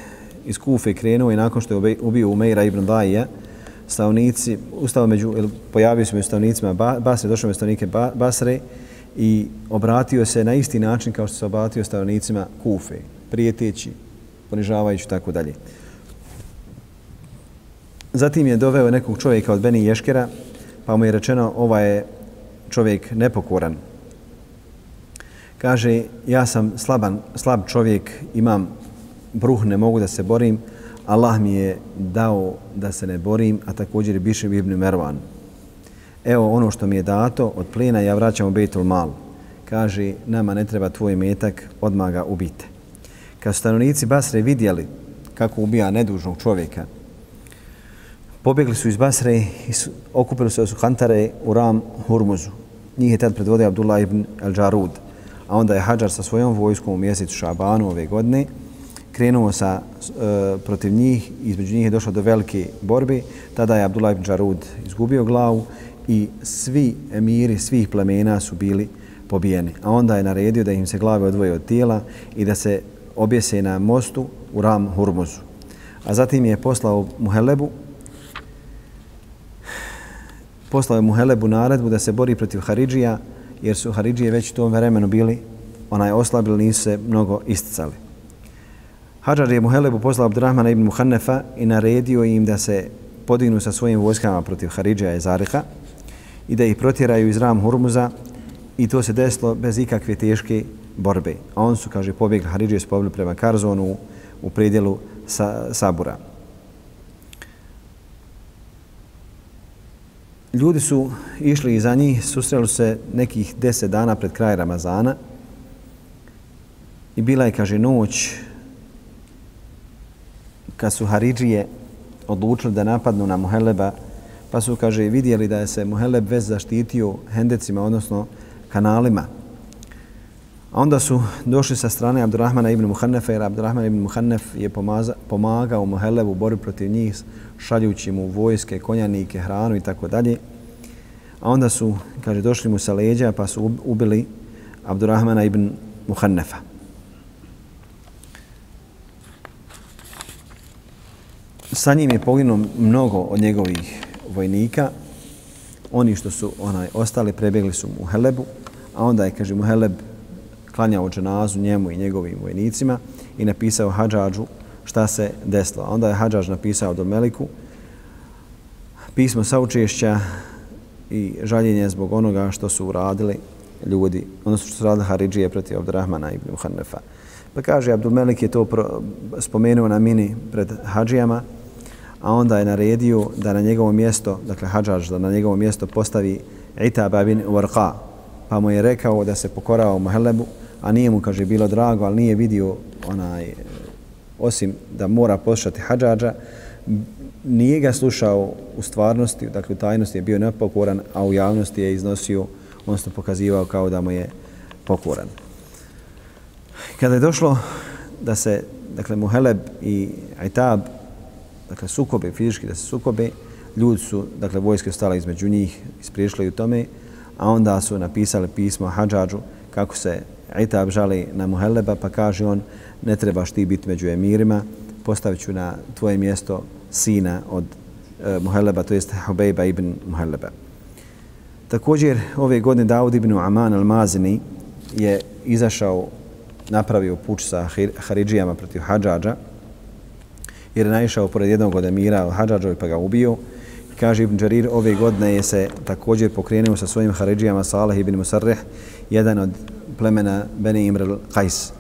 iz Kufe krenuo i nakon što je ubio Umeira ibn Dajija, stavnici, ustao među, pojavio se među stavnicima Basre, došao među stavnike Basre i obratio se na isti način kao što se obratio stavnicima Kufe, prijeteći, ponižavajući tako dalje. Zatim je doveo nekog čovjeka od Beni Ješkera, pa mu je rečeno, ovaj je čovjek nepokoran. Kaže, ja sam slaban, slab čovjek, imam bruh, ne mogu da se borim, Allah mi je dao da se ne borim, a također je Bišev ibn Mervan. Evo ono što mi je dato od plina, ja vraćam u Bejtul Mal. Kaže, nama ne treba tvoj metak, odmah ga ubite. Kad su stanovnici Basre vidjeli kako ubija nedužnog čovjeka, pobjegli su iz Basre i su, okupili su su Kantare u Ram Hurmuzu. Njih je tad predvodio Abdullah ibn al-Jarud. A onda je Hadžar sa svojom vojskom u mjesecu Šabanu ove godine krenuo sa e, protiv njih, između njih je došlo do velike borbe, tada je Abdullah ibn Jarud izgubio glavu i svi emiri svih plemena su bili pobijeni. A onda je naredio da im se glave odvoje od tijela i da se objese na mostu u Ram Hurmuzu. A zatim je poslao Muhelebu, poslao je Muhelebu naredbu da se bori protiv Haridžija, jer su Haridžije već u tom vremenu bili onaj oslabili, nisu se mnogo isticali. Hadžar je Muhelebu poslao Abdurrahmana ibn Muhannefa i naredio im da se podignu sa svojim vojskama protiv Haridžija i Zariha i da ih protjeraju iz Ram Hurmuza i to se desilo bez ikakve teške borbe. A on su, kaže, pobjegli Haridžije su pobjegli prema Karzonu u predjelu sa, Sabura. Ljudi su išli iza njih, susreli se nekih deset dana pred kraj Ramazana i bila je, kaže, noć kad su Haridžije odlučili da napadnu na Muheleba, pa su, kaže, vidjeli da je se Muheleb već zaštitio hendecima, odnosno kanalima. A onda su došli sa strane Abdurrahmana ibn Muhannefa, jer Abdurrahman ibn Muhannef je pomaza, pomagao Muhelevu u borbi protiv njih, šaljući mu vojske, konjanike, hranu i tako dalje. A onda su, kaže, došli mu sa leđa pa su ubili Abdurrahmana ibn Muhannefa. sa njim je poginuo mnogo od njegovih vojnika. Oni što su onaj ostali prebjegli su mu Helebu, a onda je, kaže, mu Heleb klanjao dženazu njemu i njegovim vojnicima i napisao Hadžađu šta se desilo. A onda je Hadžađ napisao do Meliku pismo saučešća i žaljenje zbog onoga što su uradili ljudi, odnosno što su radili Haridžije protiv Abdurrahmana ibn Muhannefa. Pa kaže, Abdulmelik je to spomenuo na mini pred Hadžijama, a onda je naredio da na njegovo mjesto, dakle Hadžaž, da na njegovo mjesto postavi Itaba bin Warqa. Pa mu je rekao da se pokorao Muhelebu, a nije mu, kaže, bilo drago, ali nije vidio onaj osim da mora poslušati hađađa, nije ga slušao u stvarnosti, dakle u tajnosti je bio nepokoran, a u javnosti je iznosio, odnosno pokazivao kao da mu je pokoran. Kada je došlo da se, dakle, Muheleb i Aitab, dakle, sukobe, fizički da se sukobe, ljudi su, dakle, vojske stala između njih, ispriješli u tome, a onda su napisali pismo Hadžađu kako se Itab žali na Muheleba, pa kaže on, ne trebaš ti biti među emirima, postavit ću na tvoje mjesto sina od e, Muheleba, to jest Hubejba ibn Muheleba. Također, ove godine Daud ibn Aman al-Mazini je izašao, napravio puč sa Haridžijama protiv Hadžađa, jer je naišao pored jednog od emira al-Hadžađovi pa ga ubio. Kaže Ibn Đarir, ove godine je se također pokrenuo sa svojim Haridžijama Saleh ibn Musarreh, jedan od plemena Beni Imr al-Qais.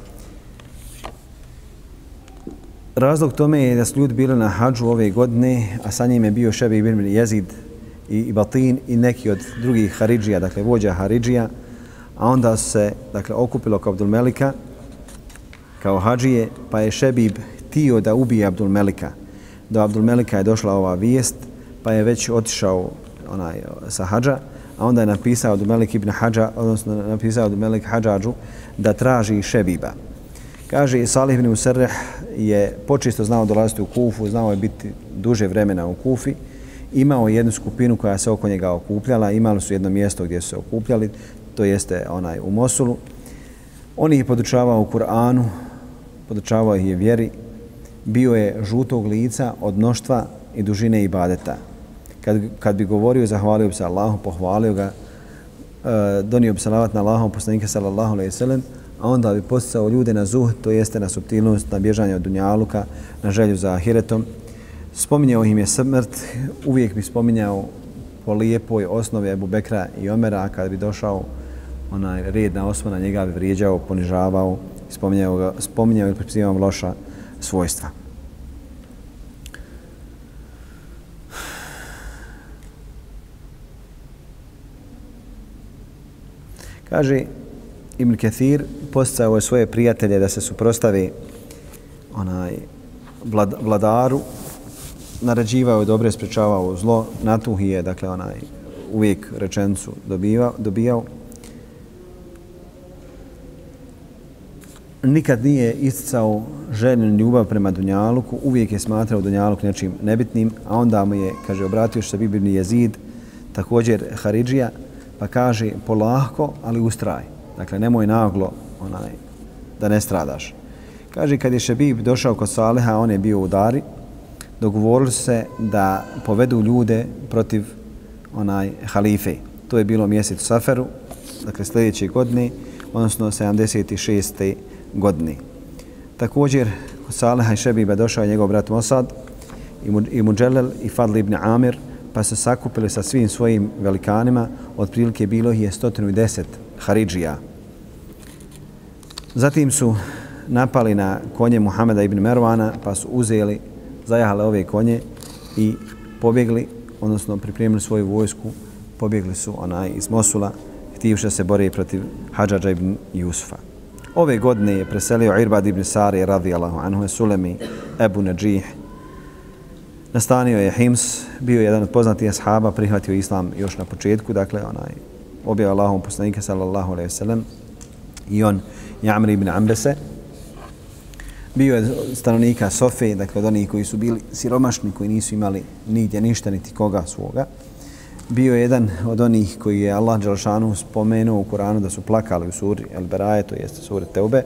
Razlog tome je da su ljudi bili na hađu ove godine, a sa njim je bio Šebi ibn Jezid i Batin i neki od drugih Haridžija, dakle vođa Haridžija, a onda se dakle, okupilo kao Abdul Melika, kao hađije, pa je Šebib tio da ubije Abdul Melika. Do Abdul Melika je došla ova vijest, pa je već otišao onaj, sa hađa, a onda je napisao od Melik ibn Hadža, odnosno napisao od Melik Hadžađu da traži Šebiba. Kaže, Salih ibn Usrreh je počisto znao dolaziti u Kufu, znao je biti duže vremena u Kufi, imao jednu skupinu koja se oko njega okupljala, imali su jedno mjesto gdje su se okupljali, to jeste onaj u Mosulu. On ih je podučavao u Kur'anu, podučavao ih je vjeri, bio je žutog lica od mnoštva i dužine ibadeta. Kad, kad bi govorio, zahvalio bi se Allahu, pohvalio ga, e, donio bi salavat na Allahom poslanika sallallahu alaihi sallam, a onda bi posticao ljude na zuh, to jeste na subtilnost, na bježanje od dunjaluka, na želju za ahiretom. Spominjao im je smrt, uvijek bi spominjao po lijepoj osnovi Ebu Bekra i Omera, a kad bi došao onaj red na osmana, njega bi vrijeđao, ponižavao, spominjao, ga, spominjao ili pripisivao loša svojstva. Kaže, Ibn Kathir postao je svoje prijatelje da se suprostave onaj vlad, vladaru, naređivao je dobre, sprečavao zlo, natuhi je, dakle, onaj uvijek rečencu dobivao, dobijao. Nikad nije isticao željen ljubav prema Dunjaluku, uvijek je smatrao Dunjaluk nečim nebitnim, a onda mu je, kaže, obratio se Bibirni jezid, također Haridžija, pa kaže polahko, ali ustraj. Dakle, nemoj naglo onaj, da ne stradaš. Kaže, kad je Šebib došao kod Saleha, on je bio u Dari, dogovorili se da povedu ljude protiv onaj halife. To je bilo mjesec Saferu, dakle sljedeće godine, odnosno 76. godine. Također, kod Saleha i Šebiba došao je njegov brat Mosad i Muđelel i Fadli ibn Amir, pa se sakupili sa svim svojim velikanima, otprilike bilo je 110 Haridžija. Zatim su napali na konje Muhameda ibn Mervana, pa su uzeli, zajahale ove konje i pobjegli, odnosno pripremili svoju vojsku, pobjegli su onaj iz Mosula, htivše se bore protiv Hadžađa ibn Jusufa. Ove godine je preselio Irbad ibn Sari radijallahu anhu Sulemi Ebu Najih. Nastanio je Hims, bio je jedan od poznatih ashaba, prihvatio islam još na početku, dakle onaj objava Allahom poslanika sallallahu alaihi sallam i on Jamri ibn Ambese bio je stanovnika Sofe, dakle od onih koji su bili siromašni, koji nisu imali nigdje ništa, niti koga svoga. Bio je jedan od onih koji je Allah Đelšanu spomenuo u Koranu da su plakali u suri El Beraje, to jeste suri Teube.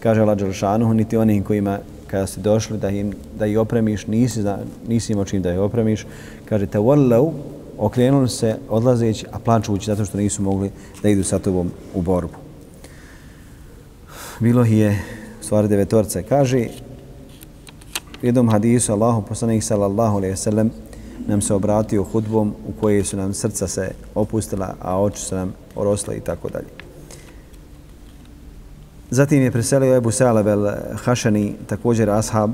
Kaže Allah Đelšanu, niti onih kojima kada ste došli da, im, da ih opremiš, nisi, nisi imao čim da ih opremiš. Kaže, te wallau, okrenuli se odlazeći, a plačući zato što nisu mogli da idu sa tobom u borbu. Bilo je stvari devetorce. Kaže u jednom hadisu Allahu poslanik sallallahu alejhi ve sellem nam se obratio hudbom u kojoj su nam srca se opustila, a oči su nam orosle i tako dalje. Zatim je preselio Ebu Salab el-Hašani, također ashab,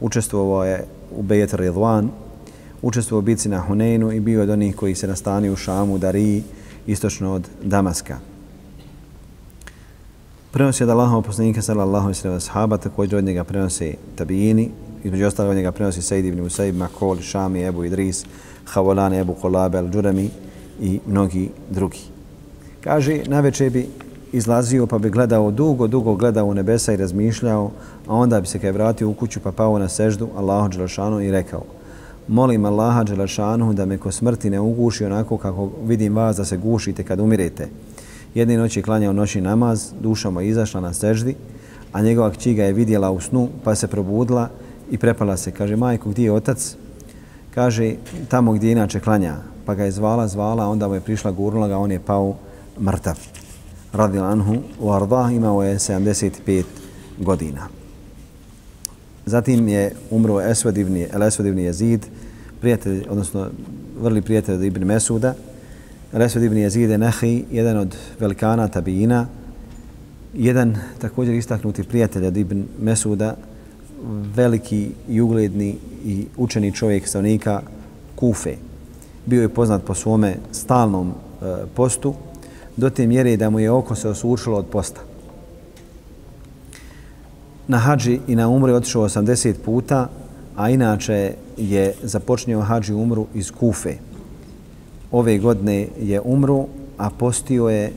učestvovao je u Bejet Ridwan, učestvovao u bici na Huneinu i bio od onih koji se nastani u Šamu, Dariji, istočno od Damaska. Prenosi od Allahov poslanika sallallahu alejhi ve sellem ashaba također od njega prenosi tabijini, između ostalog od njega prenosi Sejid ibn Musaib, Makol, Šami, Ebu Idris, Havalan, Ebu Kolabe, Al-Đurami i mnogi drugi. Kaže, na bi izlazio pa bi gledao dugo, dugo gledao u nebesa i razmišljao, a onda bi se kaj vratio u kuću pa pao na seždu Allahu Đelešanu i rekao molim Allaha Đelešanu da me ko smrti ne uguši onako kako vidim vas da se gušite kad umirete. Jedne noći klanjao noći namaz, duša mu izašla na seždi, a njegova kći ga je vidjela u snu pa se probudila i prepala se. Kaže, majko, gdje je otac? Kaže, tamo gdje inače klanja. Pa ga je zvala, zvala, onda mu je prišla, gurnula ga, on je pao mrtav radi anhu u Ardah, imao je 75 godina. Zatim je umro Esved ibn, El Esved ibn Jezid, prijatelj, odnosno vrli prijatelj od Ibn Mesuda. El Esved ibn Jezid je Nehi, jedan od velikana tabijina, jedan također istaknuti prijatelj od Ibn Mesuda, veliki i ugledni i učeni čovjek stavnika Kufe. Bio je poznat po svome stalnom e, postu, do te mjere da mu je oko se osučilo od posta. Na hađi i na umru je otišao 80 puta, a inače je započnio hađi umru iz Kufe. Ove godine je umru, a postio je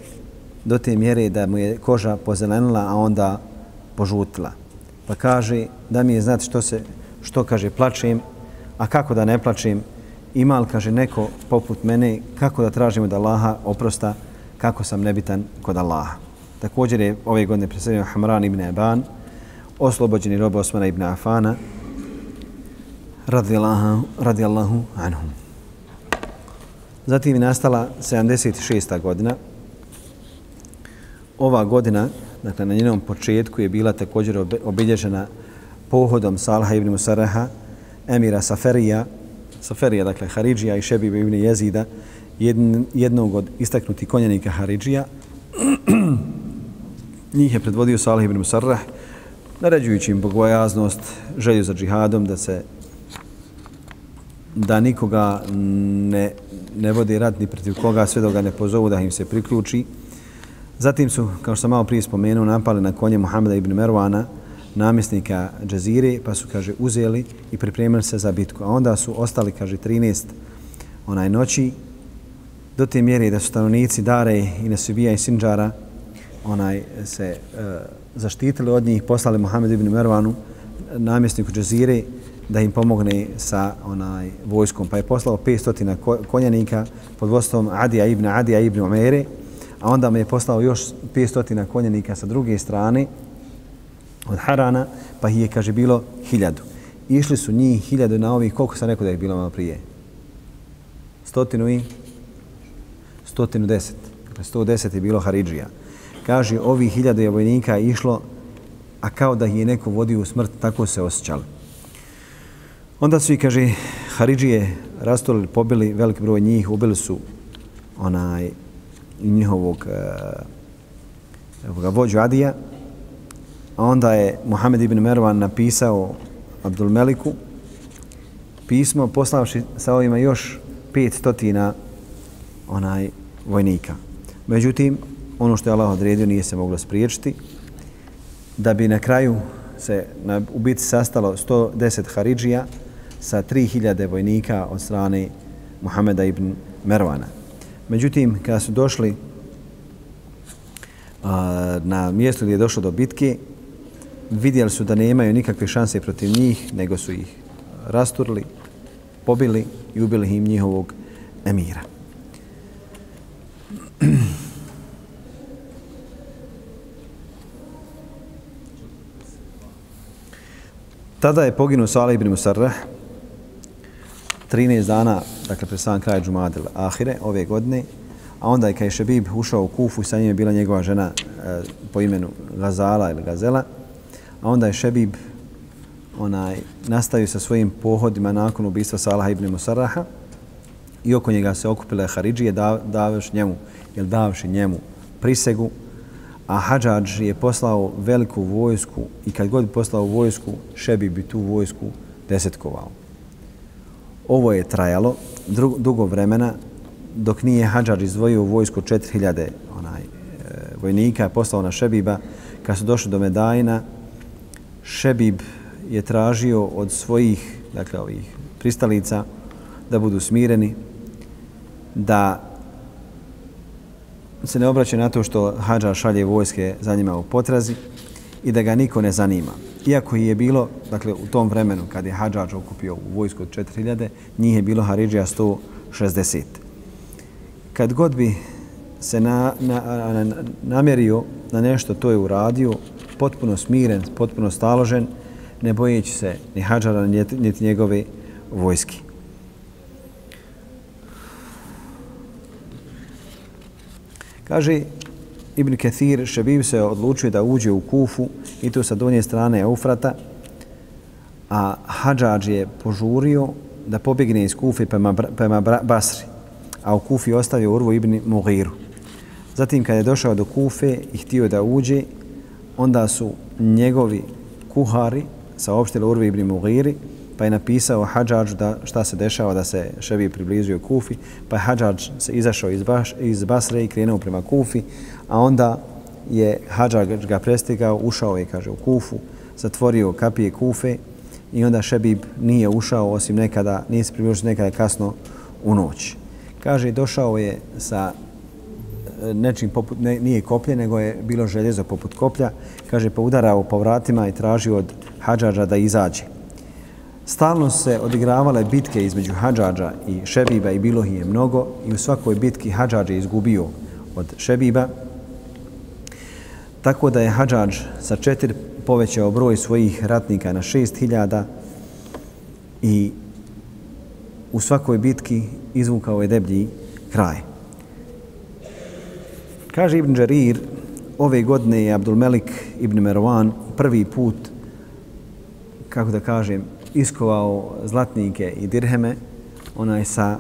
do te mjere da mu je koža pozelenila, a onda požutila. Pa kaže da mi je znati što se, što kaže, plačem, a kako da ne plačem, li, kaže, neko poput mene, kako da tražimo da Allaha oprosta, kako sam nebitan kod Allaha. Također je ove godine predstavljeno Hamran ibn Eban, oslobođeni roba Osmana ibn Afana, radijallahu, radijallahu anhum. Zatim je nastala 76. godina. Ova godina, dakle na njenom početku, je bila također obilježena pohodom Salha ibn Musaraha, emira Saferija, Saferija, dakle Haridžija i Šebib ibn Jezida, jednog od istaknutih konjanika Haridžija. Njih je predvodio Salih ibn Musarrah, naređujući im bogojaznost, želju za džihadom, da se da nikoga ne, ne vodi rat ni protiv koga, sve dok ga ne pozovu da im se priključi. Zatim su, kao što sam malo prije spomenuo, napali na konje Muhameda ibn Mervana, namjesnika Džazire, pa su, kaže, uzeli i pripremili se za bitku. A onda su ostali, kaže, 13 onaj noći do te mjere da su stanovnici Dare i Nasibija i Sinđara onaj se e, zaštitili od njih, poslali Muhammed ibn Mervanu, namjesniku Džazire, da im pomogne sa onaj vojskom. Pa je poslao 500 konjanika pod vodstvom Adija ibn Adija ibn Umere, a onda mu je poslao još 500 konjanika sa druge strane od Harana, pa ih je, kaže, bilo hiljadu. Išli su njih hiljadu na ovih, koliko sam rekao da je bilo malo prije? Stotinu i 110. Dakle, 110 je bilo Haridžija. Kaže, ovi hiljade vojnika je išlo, a kao da je neko vodio u smrt, tako se osjećali. Onda su i, kaže, Haridžije rastolili, pobili veliki broj njih, ubili su onaj njihovog uh, vođu Adija, a onda je Muhammed ibn Mervan napisao Abdul Meliku pismo poslavši sa ovima još pet stotina onaj vojnika. Međutim, ono što je Allah odredio nije se moglo spriječiti. Da bi na kraju se na ubici sastalo 110 Haridžija sa 3000 vojnika od strane Muhameda ibn Mervana. Međutim, kada su došli a, na mjesto gdje je došlo do bitke, vidjeli su da nemaju nikakve šanse protiv njih, nego su ih rasturili, pobili i ubili im njihovog emira. Tada je poginuo Salih ibn Musarrah. 13 dana, dakle pre sam kraj Džumadil Ahire ove godine, a onda je kaj Šebib ušao u Kufu i sa njim je bila njegova žena e, po imenu Gazala ili Gazela, a onda je Šebib onaj, nastavio sa svojim pohodima nakon ubistva Salaha ibn Musarraha. I oko njega se okupile Haridžije daveš njemu jel davši njemu prisegu, a Hadžadž je poslao veliku vojsku i kad god poslao vojsku, Šebi bi tu vojsku desetkovao. Ovo je trajalo dugo vremena dok nije Hadžadž izdvojio vojsku 4000 onaj, e, vojnika poslao na Šebiba. Kad su došli do Medajna, Šebib je tražio od svojih, dakle ovih pristalica, da budu smireni, da se ne obraća na to što Hadžar šalje vojske za njima u potrazi i da ga niko ne zanima. Iako je bilo, dakle, u tom vremenu kad je Hadžađ okupio u vojsku od 4000, njih je bilo Haridžija 160. Kad god bi se na, na, na, namjerio na nešto, to je uradio, potpuno smiren, potpuno staložen, ne bojeći se ni Hadžara, ni njegove vojske. Kaže Ibn Kathir, Šebib se odlučio da uđe u Kufu i to sa donje strane Eufrata, a Hadžađ je požurio da pobjegne iz Kufe prema, prema Basri, a u Kufi ostavio Urvu ibn Mughiru. Zatim kad je došao do Kufe i htio da uđe, onda su njegovi kuhari saopštili Urvi ibn Mughiri, pa je napisao Hadžađu da šta se dešava da se Ševi približio Kufi, pa je Hadžađ se izašao iz, Baš, iz Basre i krenuo prema Kufi, a onda je Hadžađ ga prestigao, ušao je, kaže, u Kufu, zatvorio kapije Kufe i onda Šebib nije ušao osim nekada, nije se približio nekada kasno u noć. Kaže, došao je sa e, nečim poput, ne, nije koplje, nego je bilo željezo poput koplja. Kaže, pa udarao po vratima i tražio od Hadžađa da izađe. Stalno se odigravale bitke između Hadžađa i Šebiba i bilo ih je mnogo i u svakoj bitki Hadžađ je izgubio od Šebiba. Tako da je Hadžađ sa četiri povećao broj svojih ratnika na šest hiljada i u svakoj bitki izvukao je deblji kraj. Kaže Ibn Đarir, ove godine je Abdulmelik Ibn Merwan prvi put, kako da kažem, iskovao zlatnike i dirheme onaj sa,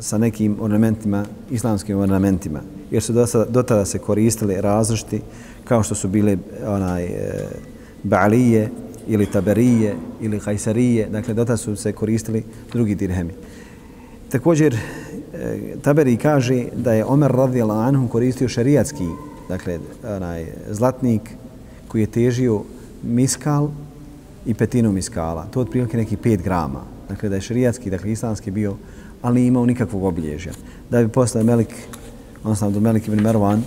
sa nekim ornamentima, islamskim ornamentima. Jer su do tada se koristili različiti kao što su bile onaj, e, Baalije ili Taberije ili Kajsarije. Dakle, do tada su se koristili drugi dirhemi. Također, e, Taberi kaže da je Omer radijala anhu koristio šerijatski, dakle, onaj, zlatnik koji je težio miskal i petinu miskala. To je otprilike neki 5 grama. Dakle, da je šarijatski, dakle, islamski bio, ali nije imao nikakvog obilježja. Da bi posle Melik, odnosno do Melik ibn Mervan,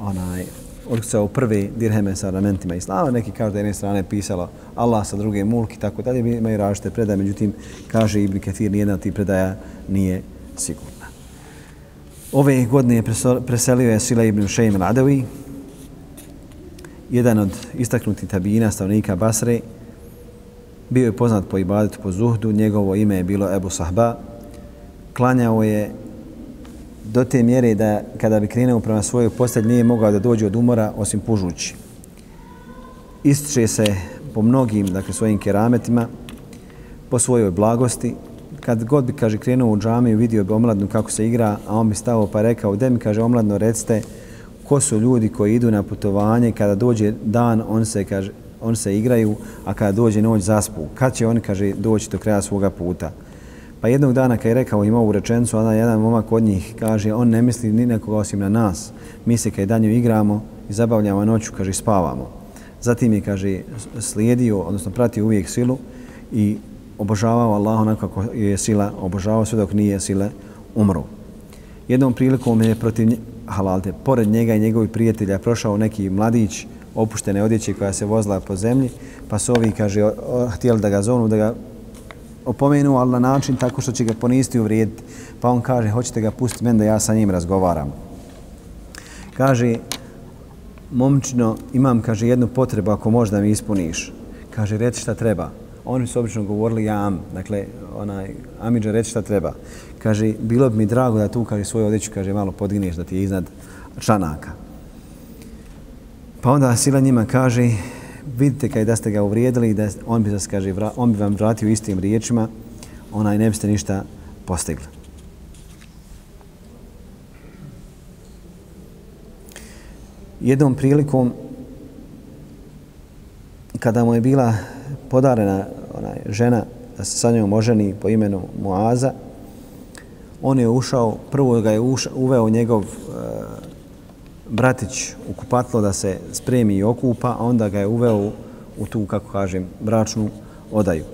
onaj, odkucao prve dirheme sa ornamentima islama, neki kažu da jedne strane pisalo Allah sa druge mulki, tako dalje, imaju različite predaje, međutim, kaže Ibn Kathir, nijedna od tih predaja nije sigurna. Ove godine je preselio je Sila ibn Šejm al-Adawi, jedan od istaknutih tabina stavnika Basre, bio je poznat po ibadetu, po zuhdu, njegovo ime je bilo Ebu Sahba. Klanjao je do te mjere da kada bi krenuo prema svojoj postelji nije mogao da dođe od umora osim pužući. Ističe se po mnogim dakle, svojim kerametima, po svojoj blagosti. Kad god bi, kaže, krenuo u džamiju, vidio bi omladnu kako se igra, a on bi stao pa rekao, de mi, kaže, omladno, recite, ko su ljudi koji idu na putovanje, kada dođe dan, on se, kaže, oni se igraju, a kada dođe noć zaspu. Kad će oni, kaže, doći do kraja svoga puta? Pa jednog dana kad je rekao ima ovu rečencu, onda jedan momak od njih kaže, on ne misli ni nekoga osim na nas. Mi se kad danju igramo i zabavljamo noću, kaže, spavamo. Zatim je, kaže, slijedio, odnosno pratio uvijek silu i obožavao Allah onako kako je sila, obožavao sve dok nije sile, umru. Jednom prilikom je protiv halalte, pored njega i njegovih prijatelja prošao neki mladić, opuštene odjeće koja se vozila po zemlji, pa su ovi, kaže, htjeli da ga zonu, da ga opomenu, ali na način tako što će ga ponisti u vrijediti. Pa on kaže, hoćete ga pustiti meni da ja sa njim razgovaram. Kaže, momčino, imam, kaže, jednu potrebu ako možda mi ispuniš. Kaže, reci šta treba. Oni su obično govorili ja am, dakle, onaj, Amidža, reci šta treba. Kaže, bilo bi mi drago da tu, kaže, svoju odjeću, kaže, malo podigneš da ti je iznad članaka. Pa onda sila njima kaže, vidite kaj da ste ga uvrijedili, da on bi, vas, kaže, on bi vam vratio istim riječima, onaj ne biste ništa postigli. Jednom prilikom, kada mu je bila podarena onaj, žena da se sa njom oženi po imenu Muaza, on je ušao, prvo ga je ušao, uveo njegov bratić u kupatlo da se spremi i okupa, a onda ga je uveo u tu, kako kažem, bračnu odaju.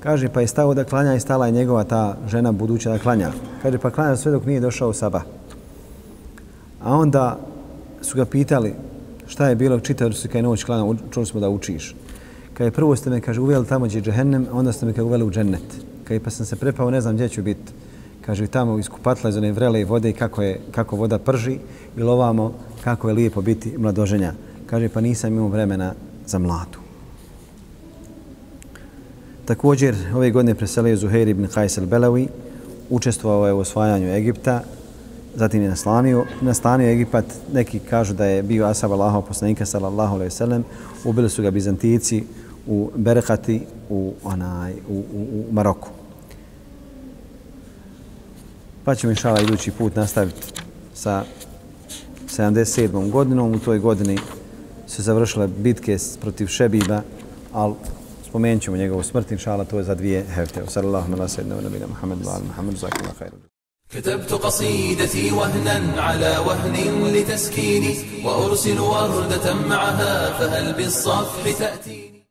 Kaže, pa je stao da klanja i stala je njegova ta žena buduća da klanja. Kaže, pa klanja sve dok nije došao Saba. A onda su ga pitali šta je bilo, čitao su kaj noć klanja, čuli smo da učiš. Kaže, prvo ste me, kaže, uveli tamo gdje je džehennem, a onda ste me, kaže, uveli u džennet. Kaže, pa sam se prepao, ne znam gdje ću biti. Kaže, tamo iskupatla iz one vrele vode i kako, je, kako voda prži i lovamo kako je lijepo biti mladoženja. Kaže, pa nisam imao vremena za mladu. Također, ove godine preselio Zuhair ibn Qais al-Belawi, učestvovao je u osvajanju Egipta, zatim je naslanio, nastanio Egipat, neki kažu da je bio Asab Allahov poslanika sallallahu ve sellem ubili su ga Bizantijici u Berekati u, onaj, u, u, u Maroku Pa ćemo inšala idući put nastaviti sa 77. godinom. U toj godini se završile bitke protiv Šebiba, ali spomenut ćemo njegovu smrt, inšala, to je za dvije hefte. Sallallahu ala sayyidina wa nabina Muhammed wa ala Muhammed, zakim khairu. كتبت قصيدتي وهنا على وهن لتسكيني وأرسل وردة معها فهل بالصفح تأتي